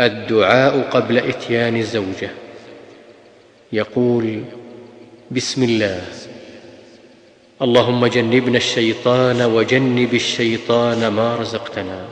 الدعاء قبل إتيان الزوجة. يقول بسم الله. اللهم جنبنا الشيطان وجنب الشيطان ما رزقتنا.